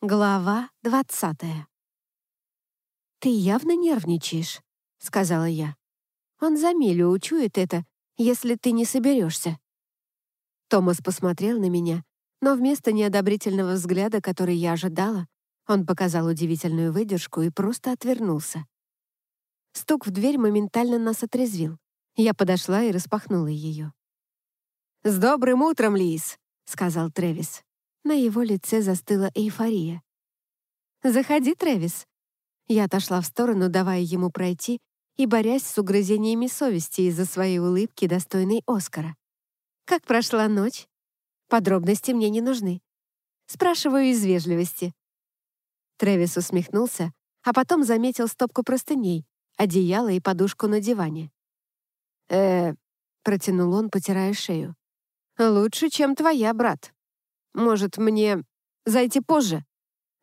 Глава двадцатая. «Ты явно нервничаешь», — сказала я. «Он за милю учует это, если ты не соберешься». Томас посмотрел на меня, но вместо неодобрительного взгляда, который я ожидала, он показал удивительную выдержку и просто отвернулся. Стук в дверь моментально нас отрезвил. Я подошла и распахнула ее. «С добрым утром, Лиз!» — сказал Трэвис. На его лице застыла эйфория. «Заходи, Трэвис». Я отошла в сторону, давая ему пройти и борясь с угрызениями совести из-за своей улыбки, достойной Оскара. «Как прошла ночь?» «Подробности мне не нужны. Спрашиваю из вежливости». Трэвис усмехнулся, а потом заметил стопку простыней, одеяло и подушку на диване. э протянул он, потирая шею. «Лучше, чем твоя, брат». Может, мне зайти позже?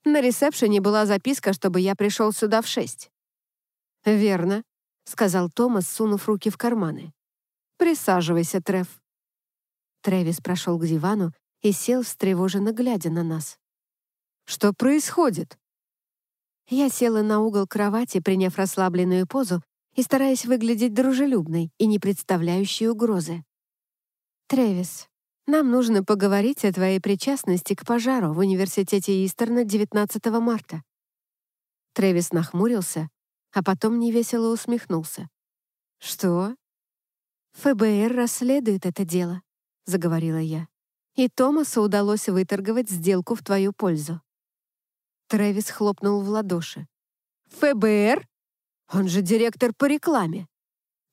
На ресепшене была записка, чтобы я пришел сюда в шесть». «Верно», — сказал Томас, сунув руки в карманы. «Присаживайся, Трев». Тревис прошел к дивану и сел, встревоженно глядя на нас. «Что происходит?» Я села на угол кровати, приняв расслабленную позу и стараясь выглядеть дружелюбной и не представляющей угрозы. «Тревис, нам нужно поговорить о твоей причастности к пожару в университете Истерна 19 марта». Трэвис нахмурился, а потом невесело усмехнулся. «Что?» «ФБР расследует это дело», — заговорила я. «И Томасу удалось выторговать сделку в твою пользу». Трэвис хлопнул в ладоши. «ФБР? Он же директор по рекламе!»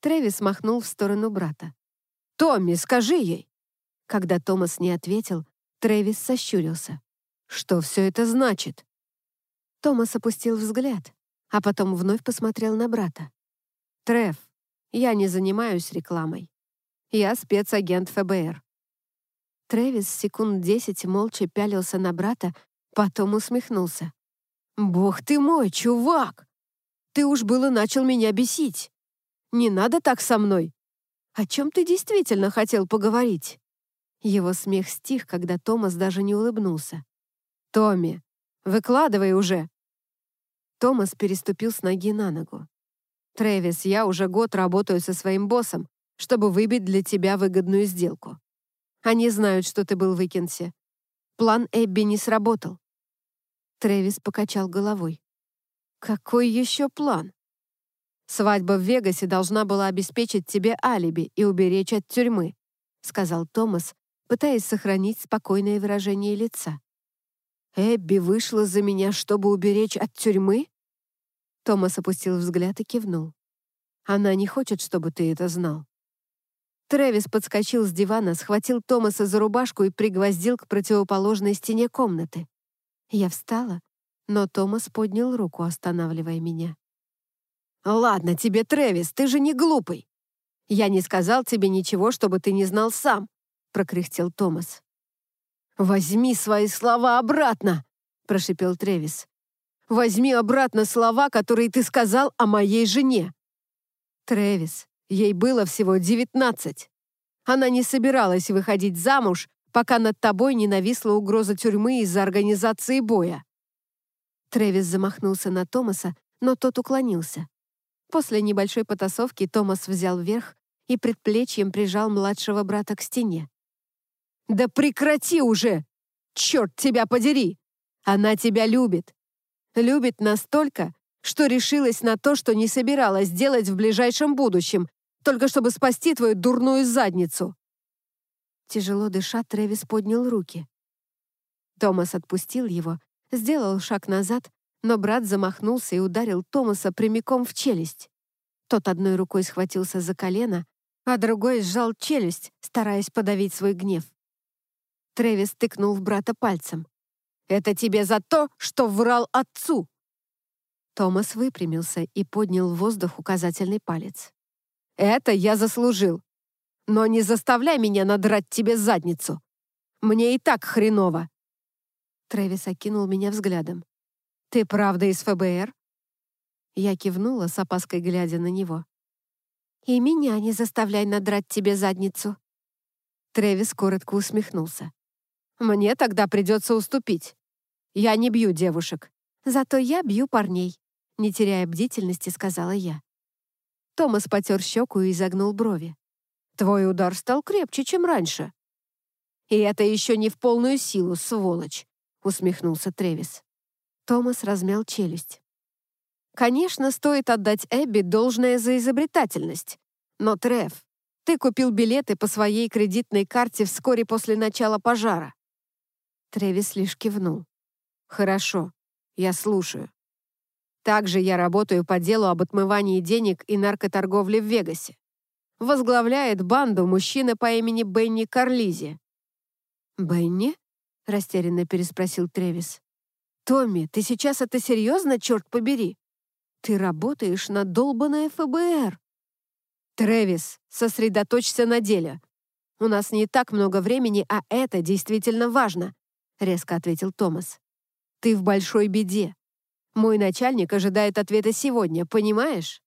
Трэвис махнул в сторону брата. «Томми, скажи ей!» Когда Томас не ответил, Трэвис сощурился. «Что все это значит?» Томас опустил взгляд, а потом вновь посмотрел на брата. «Трев, я не занимаюсь рекламой. Я спецагент ФБР». Трэвис секунд десять молча пялился на брата, потом усмехнулся. «Бог ты мой, чувак! Ты уж было начал меня бесить. Не надо так со мной. О чем ты действительно хотел поговорить?» Его смех стих, когда Томас даже не улыбнулся. «Томми, выкладывай уже!» Томас переступил с ноги на ногу. «Трэвис, я уже год работаю со своим боссом, чтобы выбить для тебя выгодную сделку. Они знают, что ты был в Икенсе. План Эбби не сработал». Трэвис покачал головой. «Какой еще план?» «Свадьба в Вегасе должна была обеспечить тебе алиби и уберечь от тюрьмы», сказал Томас, пытаясь сохранить спокойное выражение лица. «Эбби вышла за меня, чтобы уберечь от тюрьмы?» Томас опустил взгляд и кивнул. «Она не хочет, чтобы ты это знал». Трэвис подскочил с дивана, схватил Томаса за рубашку и пригвоздил к противоположной стене комнаты. Я встала, но Томас поднял руку, останавливая меня. «Ладно тебе, Трэвис, ты же не глупый. Я не сказал тебе ничего, чтобы ты не знал сам прокряхтел Томас. «Возьми свои слова обратно!» — прошипел Тревис. «Возьми обратно слова, которые ты сказал о моей жене!» «Тревис, ей было всего девятнадцать. Она не собиралась выходить замуж, пока над тобой не нависла угроза тюрьмы из-за организации боя». Тревис замахнулся на Томаса, но тот уклонился. После небольшой потасовки Томас взял верх и предплечьем прижал младшего брата к стене. «Да прекрати уже! Черт тебя подери! Она тебя любит. Любит настолько, что решилась на то, что не собиралась делать в ближайшем будущем, только чтобы спасти твою дурную задницу». Тяжело дыша, Трэвис поднял руки. Томас отпустил его, сделал шаг назад, но брат замахнулся и ударил Томаса прямиком в челюсть. Тот одной рукой схватился за колено, а другой сжал челюсть, стараясь подавить свой гнев. Трэвис тыкнул в брата пальцем. «Это тебе за то, что врал отцу!» Томас выпрямился и поднял в воздух указательный палец. «Это я заслужил. Но не заставляй меня надрать тебе задницу. Мне и так хреново!» Трэвис окинул меня взглядом. «Ты правда из ФБР?» Я кивнула, с опаской глядя на него. «И меня не заставляй надрать тебе задницу!» Трэвис коротко усмехнулся. Мне тогда придется уступить. Я не бью девушек. Зато я бью парней», — не теряя бдительности, сказала я. Томас потер щеку и изогнул брови. «Твой удар стал крепче, чем раньше». «И это еще не в полную силу, сволочь», — усмехнулся Тревис. Томас размял челюсть. «Конечно, стоит отдать Эбби должное за изобретательность. Но, Трев, ты купил билеты по своей кредитной карте вскоре после начала пожара». Тревис лишь кивнул. «Хорошо, я слушаю. Также я работаю по делу об отмывании денег и наркоторговле в Вегасе. Возглавляет банду мужчина по имени Бенни Карлизи». «Бенни?» — растерянно переспросил Тревис. «Томми, ты сейчас это серьезно, черт побери? Ты работаешь на долбанное ФБР!» «Трэвис, сосредоточься на деле. У нас не так много времени, а это действительно важно», — резко ответил Томас. «Ты в большой беде. Мой начальник ожидает ответа сегодня, понимаешь?»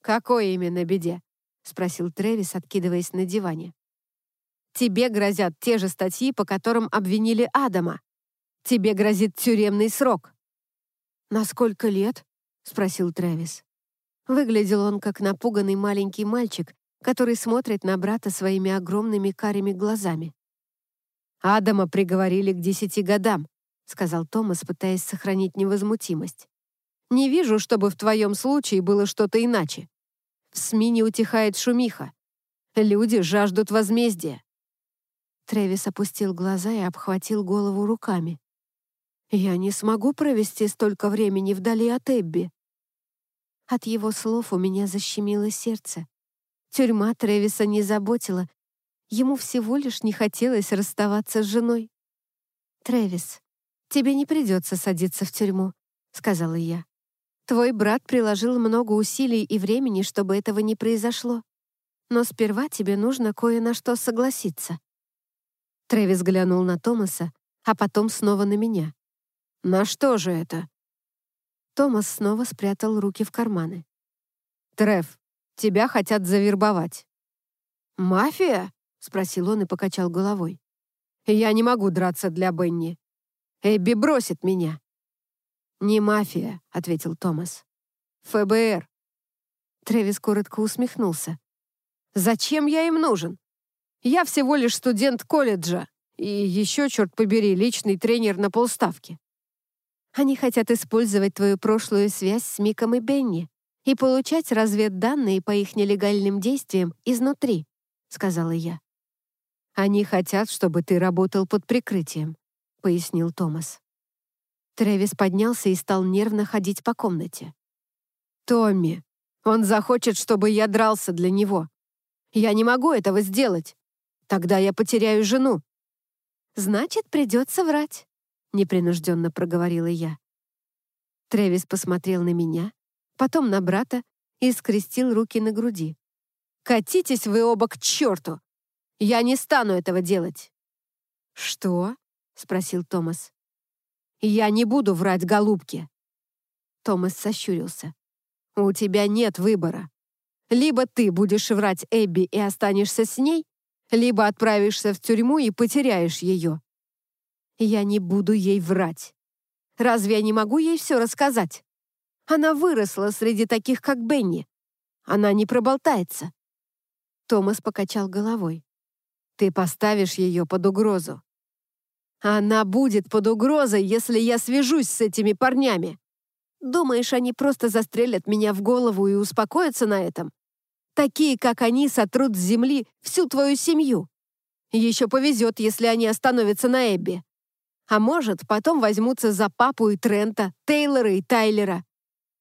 «Какой именно беде?» — спросил Трэвис, откидываясь на диване. «Тебе грозят те же статьи, по которым обвинили Адама. Тебе грозит тюремный срок». «На сколько лет?» — спросил Трэвис. Выглядел он как напуганный маленький мальчик, который смотрит на брата своими огромными карими глазами. «Адама приговорили к десяти годам», — сказал Томас, пытаясь сохранить невозмутимость. «Не вижу, чтобы в твоем случае было что-то иначе. В СМИ не утихает шумиха. Люди жаждут возмездия». Трэвис опустил глаза и обхватил голову руками. «Я не смогу провести столько времени вдали от Эбби». От его слов у меня защемило сердце. Тюрьма Трэвиса не заботила. Ему всего лишь не хотелось расставаться с женой. «Трэвис, тебе не придется садиться в тюрьму», — сказала я. «Твой брат приложил много усилий и времени, чтобы этого не произошло. Но сперва тебе нужно кое на что согласиться». Трэвис глянул на Томаса, а потом снова на меня. «На что же это?» Томас снова спрятал руки в карманы. «Треф, тебя хотят завербовать». «Мафия?» — спросил он и покачал головой. «Я не могу драться для Бенни. Эбби бросит меня». «Не мафия», — ответил Томас. «ФБР». Тревис коротко усмехнулся. «Зачем я им нужен? Я всего лишь студент колледжа и еще, черт побери, личный тренер на полставки. Они хотят использовать твою прошлую связь с Миком и Бенни и получать разведданные по их нелегальным действиям изнутри», — сказала я. «Они хотят, чтобы ты работал под прикрытием», — пояснил Томас. Трэвис поднялся и стал нервно ходить по комнате. «Томми, он захочет, чтобы я дрался для него. Я не могу этого сделать. Тогда я потеряю жену». «Значит, придется врать», — непринужденно проговорила я. Трэвис посмотрел на меня, потом на брата и скрестил руки на груди. «Катитесь вы оба к черту! Я не стану этого делать!» «Что?» — спросил Томас. «Я не буду врать голубке!» Томас сощурился. «У тебя нет выбора. Либо ты будешь врать Эбби и останешься с ней, либо отправишься в тюрьму и потеряешь ее. Я не буду ей врать. Разве я не могу ей все рассказать? Она выросла среди таких, как Бенни. Она не проболтается. Томас покачал головой. Ты поставишь ее под угрозу. Она будет под угрозой, если я свяжусь с этими парнями. Думаешь, они просто застрелят меня в голову и успокоятся на этом? Такие, как они, сотрут с земли всю твою семью. Еще повезет, если они остановятся на Эбби. А может, потом возьмутся за папу и Трента, Тейлора и Тайлера.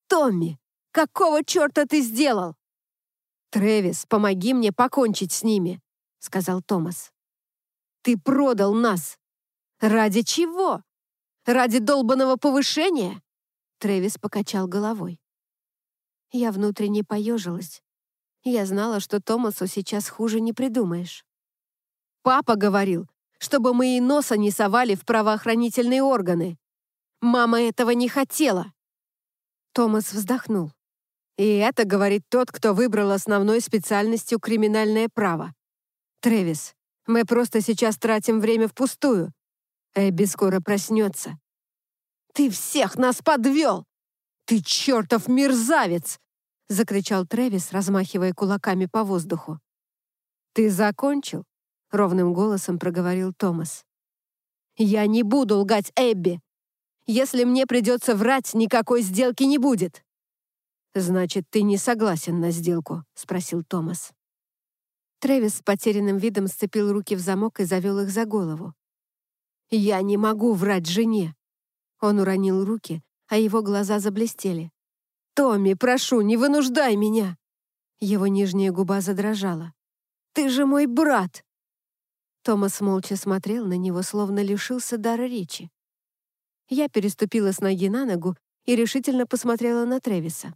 Томми, какого черта ты сделал? Трэвис, помоги мне покончить с ними, сказал Томас. Ты продал нас. Ради чего? Ради долбанного повышения? Трэвис покачал головой. Я внутренне поежилась. Я знала, что Томасу сейчас хуже не придумаешь. Папа говорил, чтобы мы и носа не совали в правоохранительные органы. Мама этого не хотела. Томас вздохнул. И это говорит тот, кто выбрал основной специальностью криминальное право. Тревис, мы просто сейчас тратим время впустую. Эбби скоро проснется. «Ты всех нас подвел! Ты чертов мерзавец!» — закричал Трэвис, размахивая кулаками по воздуху. «Ты закончил?» — ровным голосом проговорил Томас. «Я не буду лгать Эбби. Если мне придется врать, никакой сделки не будет». «Значит, ты не согласен на сделку?» — спросил Томас. Трэвис с потерянным видом сцепил руки в замок и завел их за голову. «Я не могу врать жене!» Он уронил руки, а его глаза заблестели. «Томми, прошу, не вынуждай меня!» Его нижняя губа задрожала. «Ты же мой брат!» Томас молча смотрел на него, словно лишился дара речи. Я переступила с ноги на ногу и решительно посмотрела на Тревиса.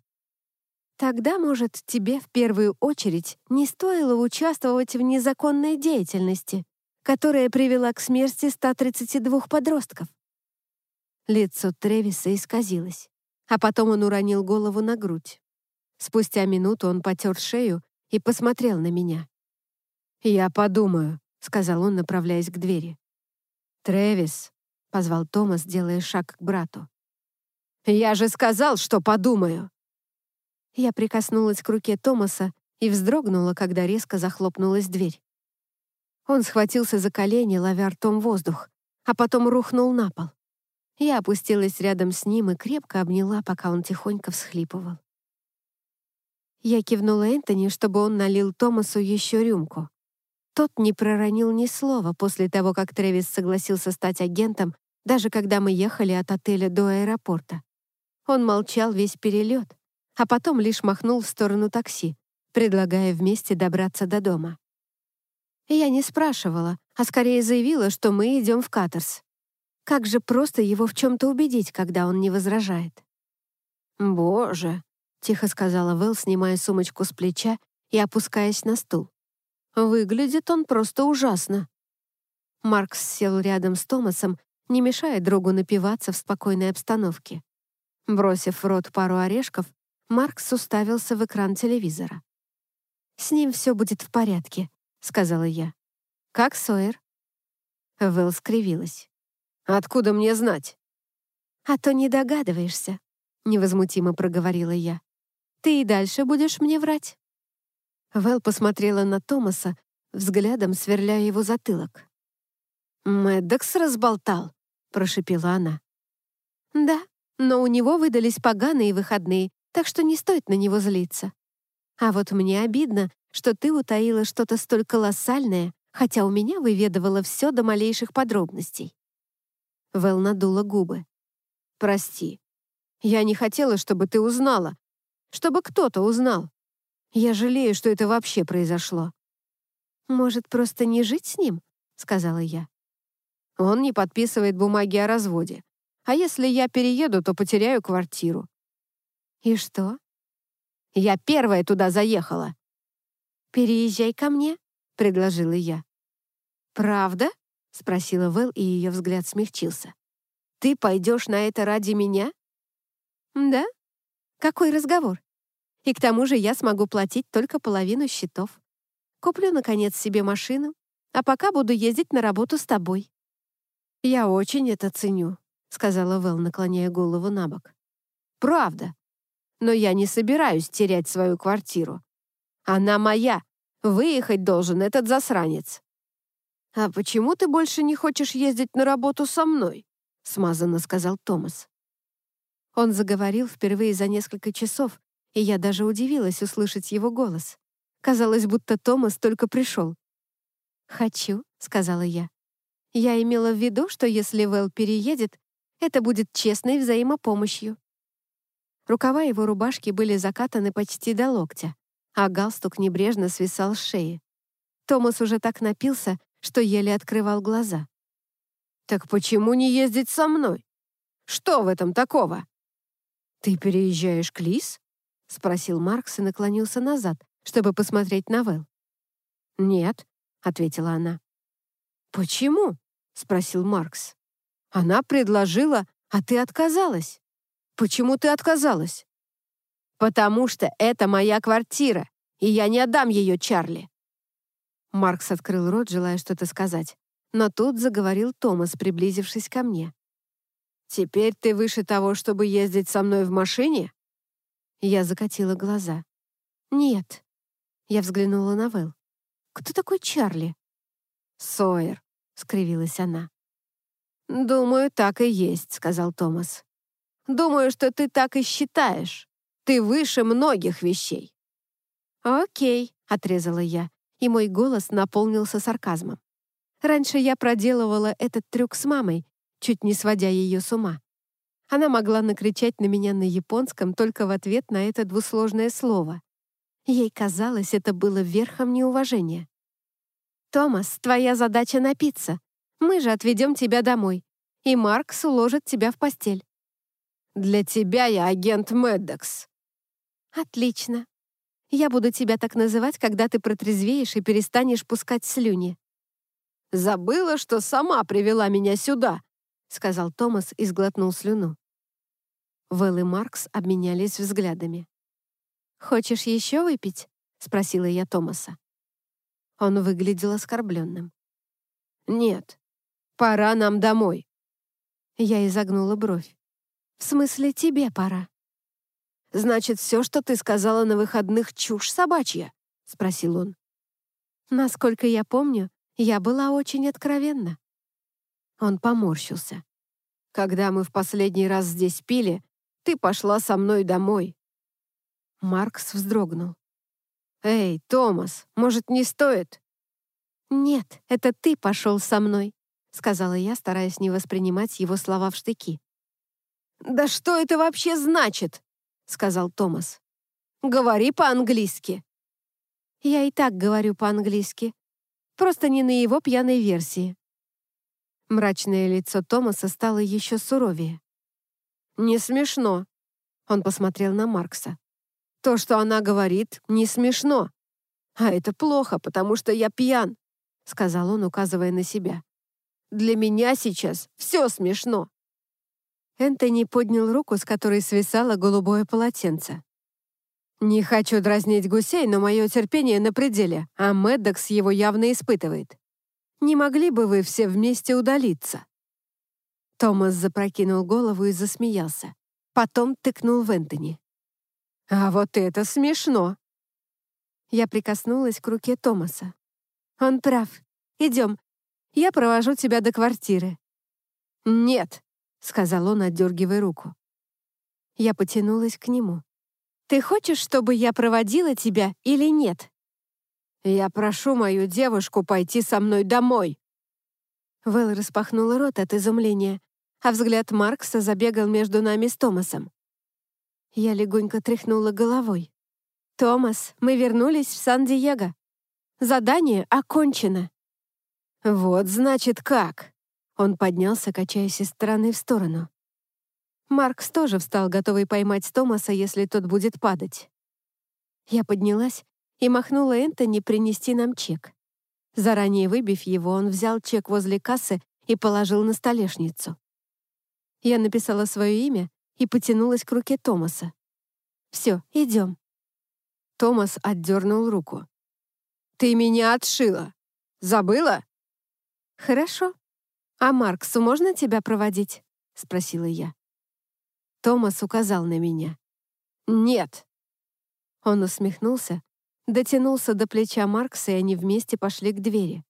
Тогда, может, тебе в первую очередь не стоило участвовать в незаконной деятельности, которая привела к смерти 132 подростков. Лицо Тревиса исказилось, а потом он уронил голову на грудь. Спустя минуту он потер шею и посмотрел на меня. «Я подумаю», — сказал он, направляясь к двери. «Трэвис», — позвал Томас, делая шаг к брату. «Я же сказал, что подумаю!» Я прикоснулась к руке Томаса и вздрогнула, когда резко захлопнулась дверь. Он схватился за колени, ловя ртом воздух, а потом рухнул на пол. Я опустилась рядом с ним и крепко обняла, пока он тихонько всхлипывал. Я кивнула Энтони, чтобы он налил Томасу еще рюмку. Тот не проронил ни слова после того, как Трэвис согласился стать агентом, даже когда мы ехали от отеля до аэропорта. Он молчал весь перелет, а потом лишь махнул в сторону такси, предлагая вместе добраться до дома. Я не спрашивала, а скорее заявила, что мы идем в Катерс. Как же просто его в чем-то убедить, когда он не возражает. «Боже», — тихо сказала Вэл, снимая сумочку с плеча и опускаясь на стул. «Выглядит он просто ужасно». Маркс сел рядом с Томасом, не мешая другу напиваться в спокойной обстановке. Бросив в рот пару орешков, Маркс уставился в экран телевизора. «С ним все будет в порядке», — сказала я. «Как Сойер?» Вэл скривилась. «Откуда мне знать?» «А то не догадываешься», — невозмутимо проговорила я. «Ты и дальше будешь мне врать?» Вэл посмотрела на Томаса, взглядом сверляя его затылок. «Мэддокс разболтал», — прошипела она. «Да, но у него выдались поганые выходные, так что не стоит на него злиться. А вот мне обидно, что ты утаила что-то столь колоссальное, хотя у меня выведывала все до малейших подробностей». Вэл надула губы. «Прости. Я не хотела, чтобы ты узнала. Чтобы кто-то узнал. Я жалею, что это вообще произошло». «Может, просто не жить с ним?» — сказала я. «Он не подписывает бумаги о разводе. А если я перееду, то потеряю квартиру. «И что?» «Я первая туда заехала». «Переезжай ко мне», — предложила я. «Правда?» — спросила Вэл, и ее взгляд смягчился. «Ты пойдешь на это ради меня?» «Да? Какой разговор? И к тому же я смогу платить только половину счетов. Куплю, наконец, себе машину, а пока буду ездить на работу с тобой». «Я очень это ценю», — сказала Вэл, наклоняя голову на бок. «Правда но я не собираюсь терять свою квартиру. Она моя. Выехать должен этот засранец. «А почему ты больше не хочешь ездить на работу со мной?» — смазанно сказал Томас. Он заговорил впервые за несколько часов, и я даже удивилась услышать его голос. Казалось, будто Томас только пришел. «Хочу», — сказала я. Я имела в виду, что если Вэл переедет, это будет честной взаимопомощью. Рукава его рубашки были закатаны почти до локтя, а галстук небрежно свисал с шеи. Томас уже так напился, что еле открывал глаза. «Так почему не ездить со мной? Что в этом такого?» «Ты переезжаешь к Лис?» — спросил Маркс и наклонился назад, чтобы посмотреть на Вэл. «Нет», — ответила она. «Почему?» — спросил Маркс. «Она предложила, а ты отказалась». «Почему ты отказалась?» «Потому что это моя квартира, и я не отдам ее Чарли». Маркс открыл рот, желая что-то сказать, но тут заговорил Томас, приблизившись ко мне. «Теперь ты выше того, чтобы ездить со мной в машине?» Я закатила глаза. «Нет». Я взглянула на Вэл. «Кто такой Чарли?» «Сойер», — скривилась она. «Думаю, так и есть», — сказал Томас. «Думаю, что ты так и считаешь. Ты выше многих вещей». «Окей», — отрезала я, и мой голос наполнился сарказмом. Раньше я проделывала этот трюк с мамой, чуть не сводя ее с ума. Она могла накричать на меня на японском только в ответ на это двусложное слово. Ей казалось, это было верхом неуважения. «Томас, твоя задача напиться. Мы же отведем тебя домой, и Маркс уложит тебя в постель». «Для тебя я агент Мэддокс». «Отлично. Я буду тебя так называть, когда ты протрезвеешь и перестанешь пускать слюни». «Забыла, что сама привела меня сюда», — сказал Томас и сглотнул слюну. Вэл и Маркс обменялись взглядами. «Хочешь еще выпить?» — спросила я Томаса. Он выглядел оскорбленным. «Нет, пора нам домой». Я изогнула бровь. «В смысле, тебе пора?» «Значит, все, что ты сказала на выходных, чушь собачья?» — спросил он. Насколько я помню, я была очень откровенна. Он поморщился. «Когда мы в последний раз здесь пили, ты пошла со мной домой». Маркс вздрогнул. «Эй, Томас, может, не стоит?» «Нет, это ты пошел со мной», — сказала я, стараясь не воспринимать его слова в штыки. «Да что это вообще значит?» — сказал Томас. «Говори по-английски». «Я и так говорю по-английски», Просто не на его пьяной версии. Мрачное лицо Томаса стало еще суровее. «Не смешно», — он посмотрел на Маркса. «То, что она говорит, не смешно. А это плохо, потому что я пьян», — сказал он, указывая на себя. «Для меня сейчас все смешно». Энтони поднял руку, с которой свисало голубое полотенце. «Не хочу дразнить гусей, но мое терпение на пределе, а Мэддокс его явно испытывает. Не могли бы вы все вместе удалиться?» Томас запрокинул голову и засмеялся. Потом тыкнул в Энтони. «А вот это смешно!» Я прикоснулась к руке Томаса. «Он прав. Идем. Я провожу тебя до квартиры». «Нет», — сказал он, отдергивая руку. Я потянулась к нему. Ты хочешь, чтобы я проводила тебя или нет?» «Я прошу мою девушку пойти со мной домой». Вэл распахнула рот от изумления, а взгляд Маркса забегал между нами с Томасом. Я легонько тряхнула головой. «Томас, мы вернулись в Сан-Диего. Задание окончено». «Вот, значит, как?» Он поднялся, качаясь из стороны в сторону. Маркс тоже встал, готовый поймать Томаса, если тот будет падать. Я поднялась и махнула Энтони принести нам чек. Заранее выбив его, он взял чек возле кассы и положил на столешницу. Я написала свое имя и потянулась к руке Томаса. «Все, идем». Томас отдернул руку. «Ты меня отшила. Забыла?» «Хорошо. А Марксу можно тебя проводить?» — спросила я. Томас указал на меня. «Нет». Он усмехнулся, дотянулся до плеча Маркса, и они вместе пошли к двери.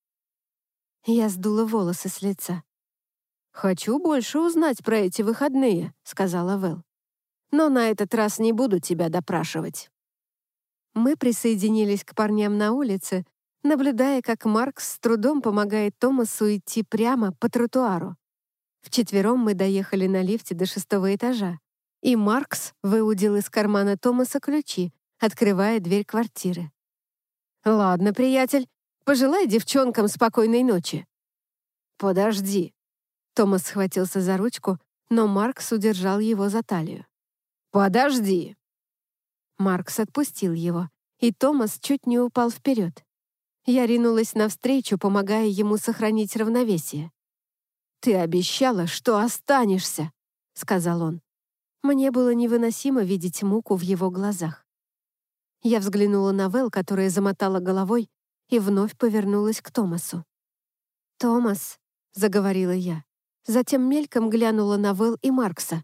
Я сдула волосы с лица. «Хочу больше узнать про эти выходные», — сказала Вэл. «Но на этот раз не буду тебя допрашивать». Мы присоединились к парням на улице, наблюдая, как Маркс с трудом помогает Томасу идти прямо по тротуару. Вчетвером мы доехали на лифте до шестого этажа и Маркс выудил из кармана Томаса ключи, открывая дверь квартиры. «Ладно, приятель, пожелай девчонкам спокойной ночи». «Подожди». Томас схватился за ручку, но Маркс удержал его за талию. «Подожди». Маркс отпустил его, и Томас чуть не упал вперед. Я ринулась навстречу, помогая ему сохранить равновесие. «Ты обещала, что останешься», — сказал он. Мне было невыносимо видеть муку в его глазах. Я взглянула на Вэл, которая замотала головой, и вновь повернулась к Томасу. «Томас», — заговорила я, Затем мельком глянула на Вэл и Маркса.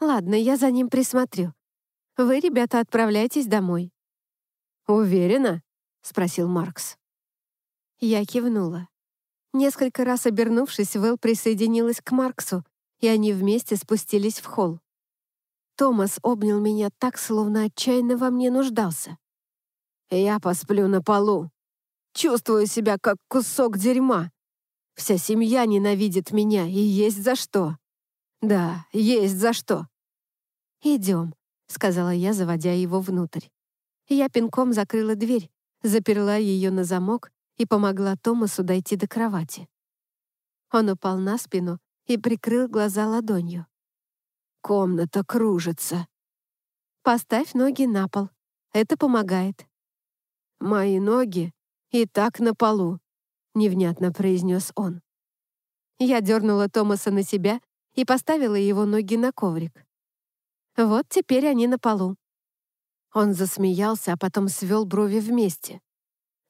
«Ладно, я за ним присмотрю. Вы, ребята, отправляйтесь домой». «Уверена?» — спросил Маркс. Я кивнула. Несколько раз обернувшись, Вэл присоединилась к Марксу, и они вместе спустились в холл. Томас обнял меня так, словно отчаянно во мне нуждался. «Я посплю на полу. Чувствую себя, как кусок дерьма. Вся семья ненавидит меня, и есть за что. Да, есть за что». «Идем», — сказала я, заводя его внутрь. Я пинком закрыла дверь, заперла ее на замок и помогла Томасу дойти до кровати. Он упал на спину и прикрыл глаза ладонью. «Комната кружится». «Поставь ноги на пол. Это помогает». «Мои ноги и так на полу», — невнятно произнес он. Я дернула Томаса на себя и поставила его ноги на коврик. Вот теперь они на полу. Он засмеялся, а потом свел брови вместе.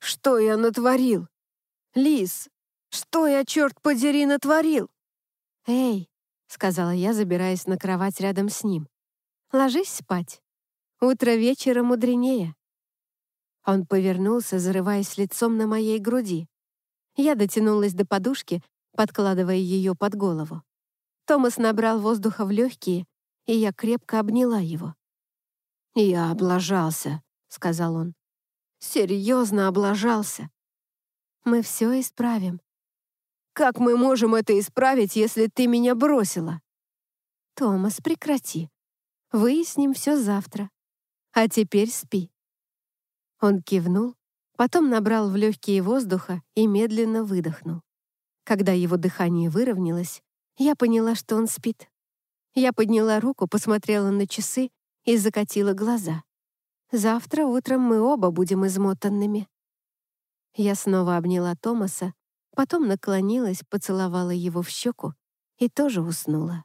«Что я натворил? Лис, что я, черт подери, натворил?» «Эй», — сказала я, забираясь на кровать рядом с ним, «ложись спать. Утро вечера мудренее». Он повернулся, зарываясь лицом на моей груди. Я дотянулась до подушки, подкладывая ее под голову. Томас набрал воздуха в легкие, и я крепко обняла его. «Я облажался», — сказал он. «Серьезно облажался». «Мы все исправим». «Как мы можем это исправить, если ты меня бросила?» «Томас, прекрати. Выясним все завтра. А теперь спи». Он кивнул, потом набрал в легкие воздуха и медленно выдохнул. Когда его дыхание выровнялось, я поняла, что он спит. Я подняла руку, посмотрела на часы и закатила глаза. Завтра утром мы оба будем измотанными. Я снова обняла Томаса, потом наклонилась, поцеловала его в щеку и тоже уснула.